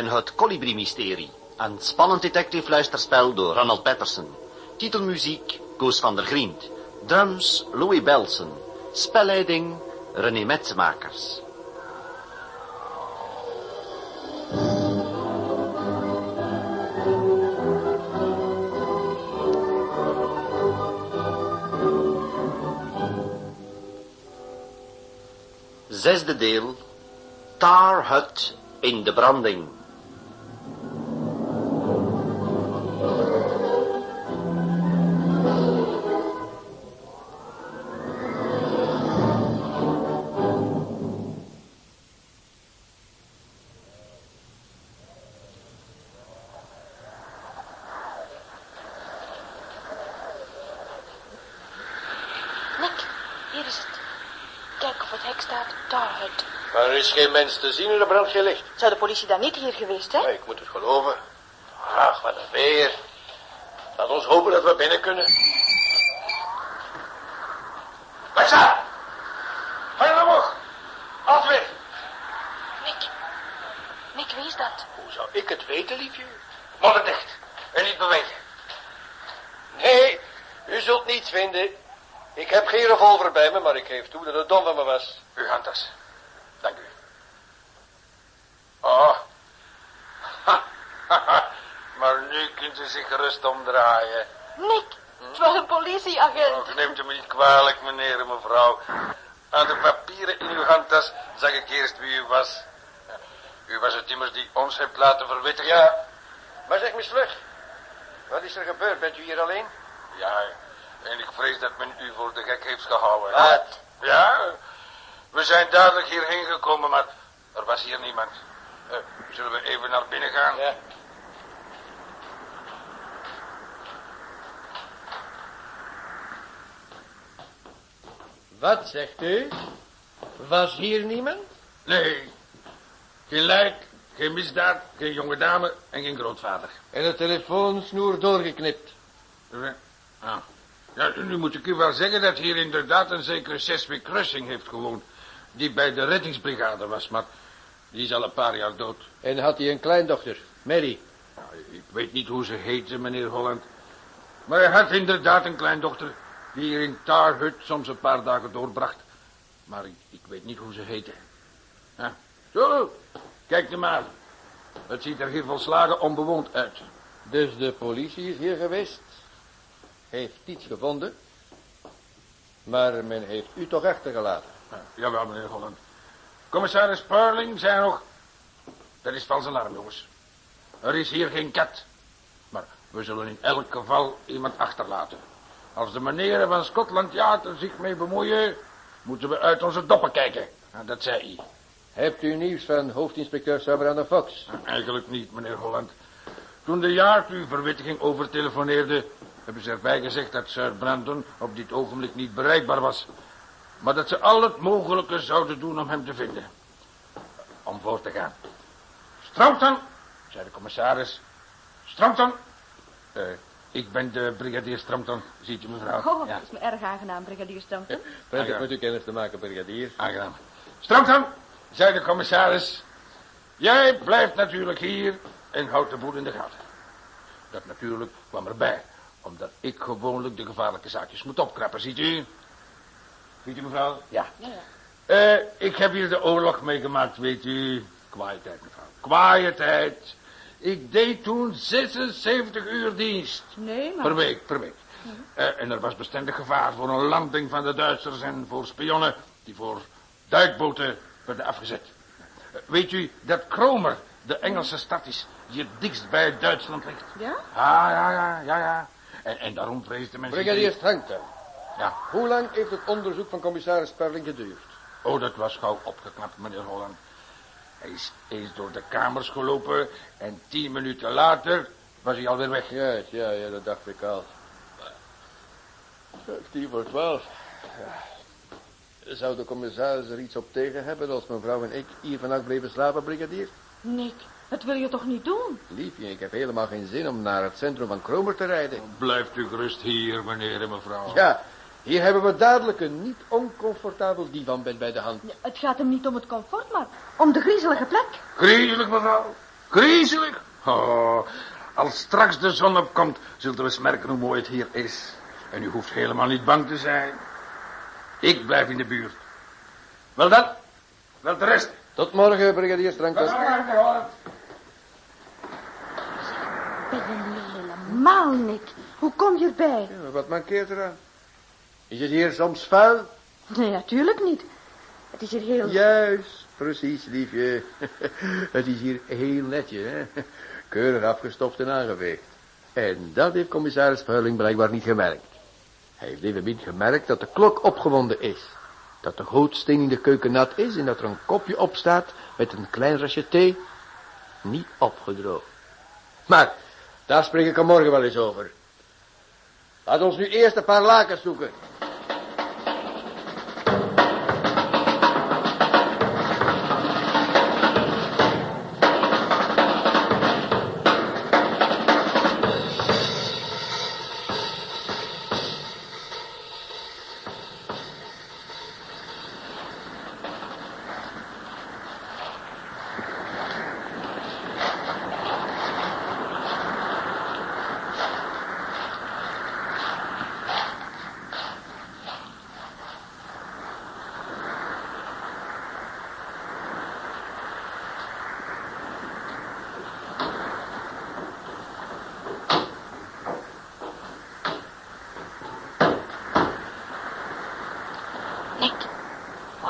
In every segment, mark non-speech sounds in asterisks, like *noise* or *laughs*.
En het Colibri-mysterie. Een spannend detective-luisterspel door Ronald Patterson. Titelmuziek Koos van der Griend. Drums Louis Belson. Spelleiding René Metsemakers. Zesde deel. Tar Hut in de branding. Op het hek staat Tarhut. Maar er is geen mens te zien in de brand geen licht. Zou de politie dan niet hier geweest, hè? Maar ik moet het geloven. Ach, wat een weer. Laat ons hopen dat we binnen kunnen. Massa! Ga je omhoog? Af weg! Nick. Nick, wie is dat? Hoe zou ik het weten, liefje? Modder dicht. En niet bewegen. Nee, u zult niets vinden. Ik heb geen revolver bij me, maar ik geef toe dat het dom van me was. Uw handtas. Dank u. Oh. maar nu kunt u zich gerust omdraaien. Nick, het was een politieagent. Oh, neemt u me niet kwalijk, meneer en mevrouw. Aan de papieren in uw handtas zag ik eerst wie u was. U was het immers die ons hebt laten verwittigen. Ja, maar zeg me vlug. Wat is er gebeurd? Bent u hier alleen? Ja, en ik vrees dat men u voor de gek heeft gehouden. Wat? Ja, we zijn dadelijk hierheen gekomen, maar er was hier niemand. Eh, zullen we even naar binnen gaan? Ja. Wat zegt u? Was hier niemand? Nee, geen lijk, geen misdaad, geen jonge dame en geen grootvader. En de telefoonsnoer doorgeknipt. Ah. Ja, nu moet ik u wel zeggen dat hier inderdaad een zekere Seswick Crushing heeft gewoond. Die bij de reddingsbrigade was, maar die is al een paar jaar dood. En had hij een kleindochter, Mary. Nou, ik weet niet hoe ze heette, meneer Holland. Maar hij had inderdaad een kleindochter die hier in Tar Hut soms een paar dagen doorbracht. Maar ik, ik weet niet hoe ze heette. Ja. Zo, kijk er maar. Het ziet er hier volslagen onbewoond uit. Dus de politie is hier geweest. Heeft iets gevonden. Maar men heeft u toch achtergelaten. Ja, jawel, meneer Holland. Commissaris Parling zei nog... Dat is vals alarm, jongens. Er is hier geen kat. Maar we zullen in elk geval iemand achterlaten. Als de meneren van Scotland Yard er zich mee bemoeien... moeten we uit onze doppen kijken. Dat zei hij. Hebt u nieuws van hoofdinspecteur Sabrina Fox? Eigenlijk niet, meneer Holland. Toen de Yard uw verwittiging overtelefoneerde... hebben ze erbij gezegd dat Sir Brandon op dit ogenblik niet bereikbaar was. Maar dat ze al het mogelijke zouden doen om hem te vinden. Om voor te gaan. Stroughton, zei de commissaris. Stroughton. Eh, ik ben de brigadier Stroughton, ziet u mevrouw. Oh, dat is me erg aangenaam, brigadier. *laughs* Prettig ja. met u kennis te maken, brigadier. Aangenaam. Stroughton, zei de commissaris. Jij blijft natuurlijk hier en houdt de boel in de gaten. Dat natuurlijk kwam erbij, omdat ik gewoonlijk de gevaarlijke zaakjes moet opknappen, ziet u? Ziet u mevrouw? Ja. Ja, ja. Eh, ik heb hier de oorlog meegemaakt, weet u. Kwaaie tijd, mevrouw. Kwaaie tijd. Ik deed toen 76 uur dienst. Nee, maar... Per week, per week. Eh, en er was bestendig gevaar voor een landing van de Duitsers en voor spionnen die voor duikboten werden afgezet. Eh, weet u dat Kromer de Engelse stad is die het dichtst bij Duitsland ligt? Ja? Ja, ja, ja, ja, ja. En, en daarom vreesde men... zich- Brigadier Stroughton. Ja. Hoe lang heeft het onderzoek van commissaris Perling geduurd? Oh, dat was gauw opgeknapt, meneer Holland. Hij is eens door de kamers gelopen en tien minuten later was hij alweer weg. Ja, ja, ja, dat dacht ik al. Tien voor twaalf. Ja. Zou de commissaris er iets op tegen hebben als mevrouw en ik hier vannacht bleven slapen, brigadier? Nick, dat wil je toch niet doen? Liefje, ik heb helemaal geen zin om naar het centrum van Kromer te rijden. Blijft u gerust hier, meneer en mevrouw. Ja, hier hebben we dadelijk een niet oncomfortabel divanbed bij de hand. Ja, het gaat hem niet om het comfort, maar om de griezelige plek. Griezelig, mevrouw. Griezelig? Oh, als straks de zon opkomt, zult u eens merken hoe mooi het hier is. En u hoeft helemaal niet bang te zijn. Ik blijf in de buurt. Wel dan, wel de rest. Tot morgen, brigadier Strankers. Ben je helemaal, Nick? Hoe kom je erbij? Ja, wat mankeert er aan? Is het hier soms vuil? Nee, natuurlijk niet. Het is hier heel... Juist, precies, liefje. *laughs* Het is hier heel netjes, hè. Keurig afgestoft en aangeveegd. En dat heeft commissaris Vuiling blijkbaar niet gemerkt. Hij heeft evenmin gemerkt dat de klok opgewonden is. Dat de gootsteen in de keuken nat is en dat er een kopje op staat met een klein rasje thee. Niet opgedroogd. Maar, daar spreek ik er morgen wel eens over. Laat ons nu eerst een paar lakens zoeken.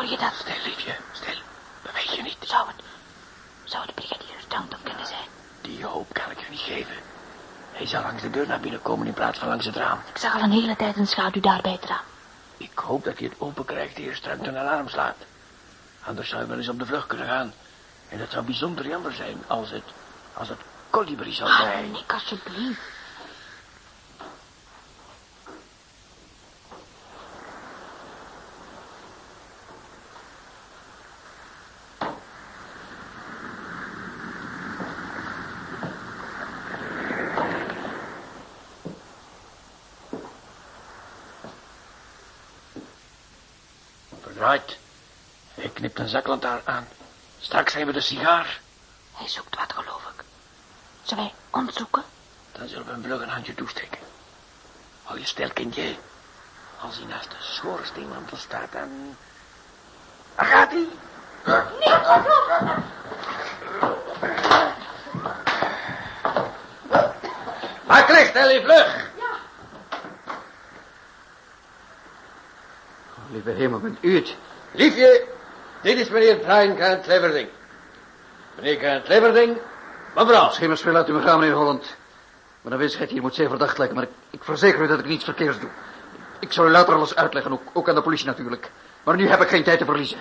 Hoor je dat? Stil, liefje, stil. Beweeg je niet. Zou het... Zou de brigadier Stanton kunnen zijn? Die hoop kan ik je niet geven. Hij zal langs de deur naar binnen komen in plaats van langs het raam. Ik zag al een hele tijd een schaduw daar bij het raam. Ik hoop dat hij het open krijgt eer Strank een alarm slaat. Anders zou hij wel eens op de vlucht kunnen gaan. En dat zou bijzonder jammer zijn als het, als het kolibrie zou Ah, zijn. Nick, alsjeblieft. Verdraaid. Hij knipt een zaklantaarn aan. Straks zijn we de sigaar. Hij zoekt wat, geloof ik. Zullen wij ons zoeken? Dan zullen we hem vlug een handje toesteken. Hou je stil, kindje. Als hij naast de schoorsteenmantel staat, dan... Daar gaat hij. Maak licht, Ellie, vlug! Lieve hemel, bent u het? Liefje, dit is meneer Brian Grant Leverding. Meneer Grant Leverding, mevrouw. Laat u me gaan, meneer Holland. Mijn aanwezigheid hier moet zeer verdacht lijken, maar ik, ik verzeker u dat ik niets verkeerds doe. Ik zal u later alles uitleggen, ook, ook aan de politie natuurlijk. Maar nu heb ik geen tijd te verliezen.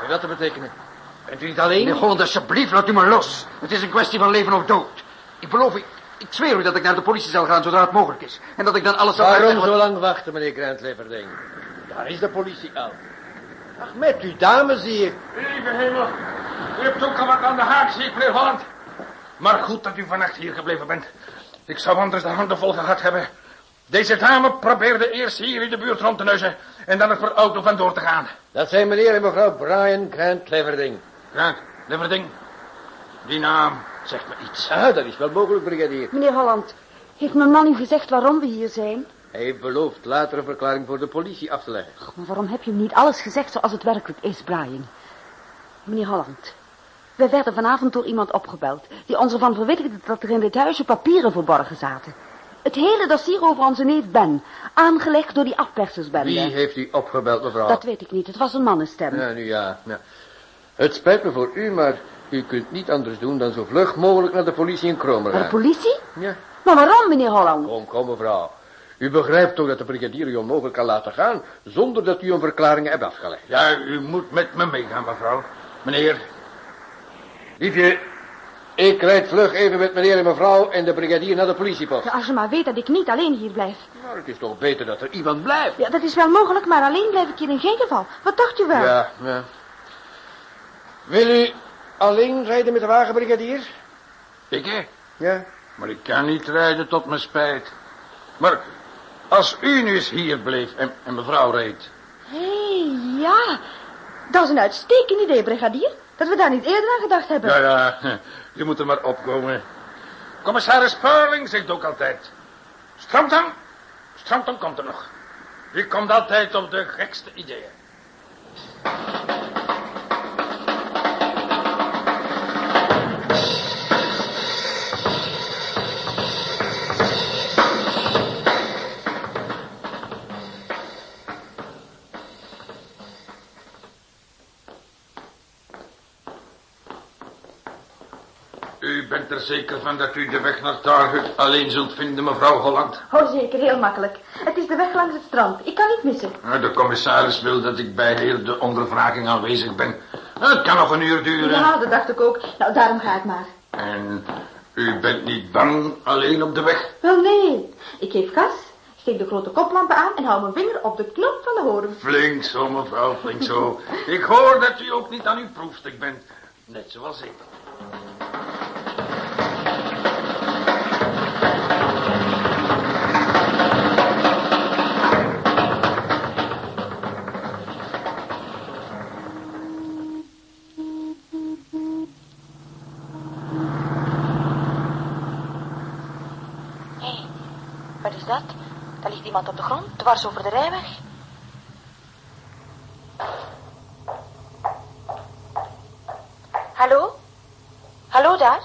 Wat dat te betekenen? Bent u niet alleen? Meneer Holland, alsjeblieft, laat u me los. Het is een kwestie van leven of dood. Ik beloof u, ik zweer u dat ik naar de politie zal gaan zodra het mogelijk is. En dat ik dan alles zal Waarom zo lang wachten, meneer Grant Leverding? Daar is de politie al. Ach, met u dame zie ik. Lieve hemel. U hebt ook al wat aan de haak, zie ik, meneer Holland. Maar goed dat u vannacht hier gebleven bent. Ik zou anders de handen vol gehad hebben. Deze dame probeerde eerst hier in de buurt rond te neuzen... en dan er per auto vandoor te gaan. Dat zijn meneer en mevrouw Brian Grant Leverding. Ja, Leverding. Die naam zegt me iets. Ah, dat is wel mogelijk, brigadier. Meneer Holland, heeft mijn man u gezegd waarom we hier zijn? Hij heeft beloofd later een verklaring voor de politie af te leggen. Maar waarom heb je hem niet alles gezegd zoals het werkelijk is, Brian? Meneer Holland, wij werden vanavond door iemand opgebeld... die ons ervan verwittigde dat er in dit huisje papieren verborgen zaten. Het hele dossier over onze neef Ben, aangelegd door die afpersersbende. Wie heeft u opgebeld, mevrouw? Dat weet ik niet, het was een mannenstem. Ja, nu ja, ja. Het spijt me voor u, maar u kunt niet anders doen dan zo vlug mogelijk naar de politie in Kromer de politie? Ja. Maar waarom, meneer Holland? Kom, kom, mevrouw. U begrijpt toch dat de brigadier u onmogelijk kan laten gaan, zonder dat u een verklaring hebt afgelegd. Ja, u moet met me meegaan, mevrouw. Meneer. Liefje, ik rijd vlug even met meneer en mevrouw en de brigadier naar de politiepost. Ja, als je maar weet dat ik niet alleen hier blijf. Nou, het is toch beter dat er iemand blijft. Ja, dat is wel mogelijk, maar alleen blijf ik hier in geen geval. Wat dacht u wel? Ja, ja. Wil u alleen rijden met de wagen, brigadier? Ik, hè? Ja. Maar ik kan niet rijden tot mijn spijt. Maar als u nu eens hier bleef en, en mevrouw reed... Hé, hey, ja. Dat is een uitstekend idee, brigadier. dat we daar niet eerder aan gedacht hebben. Ja, ja, *laughs* je moet er maar opkomen. Commissaris Pearling zegt ook altijd... Stramton, Stramton komt er nog. Die komt altijd op de gekste ideeën. Zeker van dat u de weg naar Tarhut alleen zult vinden, mevrouw Holland? Oh, zeker, heel makkelijk. Het is de weg langs het strand. Ik kan niet missen. Nou, De commissaris wil dat ik bij heel de ondervraging aanwezig ben. Het kan nog een uur duren. Ja, dat dacht ik ook. Nou, daarom ga ik maar. En u bent niet bang alleen op de weg? Wel, nee. Ik geef gas, steek de grote koplampen aan en hou mijn vinger op de knop van de horen. Flink zo, mevrouw, flink zo. Ik hoor dat u ook niet aan uw proefstuk bent. Net zoals ik. Iemand op de grond, dwars over de rijweg. Hallo? Hallo daar?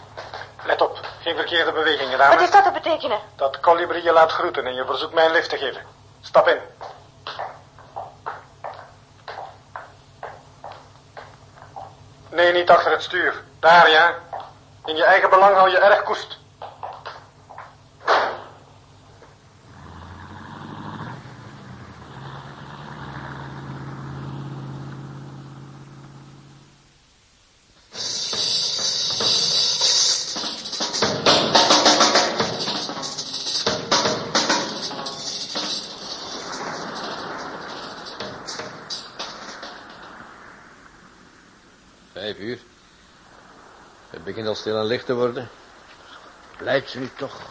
Let op, geen verkeerde bewegingen, Wat dames. is dat te betekenen? Dat kolibrie je laat groeten en je verzoekt mij een lift te geven. Stap in. Nee, niet achter het stuur. Daar, ja. In je eigen belang hou je erg koest. Stil aan licht te worden. Blijft ze nu toch.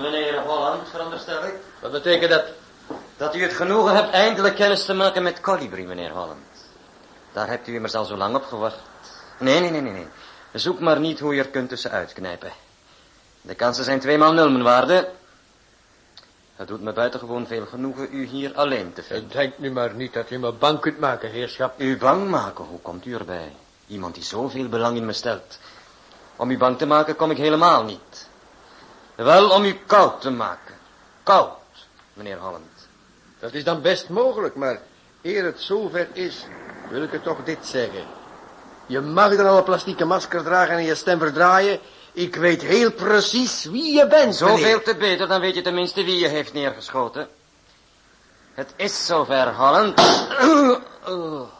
Meneer Holland, veronderstel ik. Wat betekent dat? Dat u het genoegen hebt eindelijk kennis te maken met Colibri, meneer Holland. Daar hebt u immers al zo lang op gewacht. Nee, nee, nee, nee, nee. Zoek maar niet hoe je er kunt tussenuit knijpen. De kansen zijn tweemaal nul, mijn waarde. Het doet me buitengewoon veel genoegen u hier alleen te vinden. Denk nu maar niet dat u me bang kunt maken, heerschap. U bang maken, hoe komt u erbij? Iemand die zoveel belang in me stelt. Om u bang te maken kom ik helemaal niet. Wel om u koud te maken. Koud, meneer Holland. Dat is dan best mogelijk, maar eer het zover is, wil ik het toch dit zeggen. Je mag dan al een plastieke masker dragen en je stem verdraaien. Ik weet heel precies wie je bent, Zoveel te beter, dan weet je tenminste wie je heeft neergeschoten. Het is zover, Holland. *clears throat* Oh.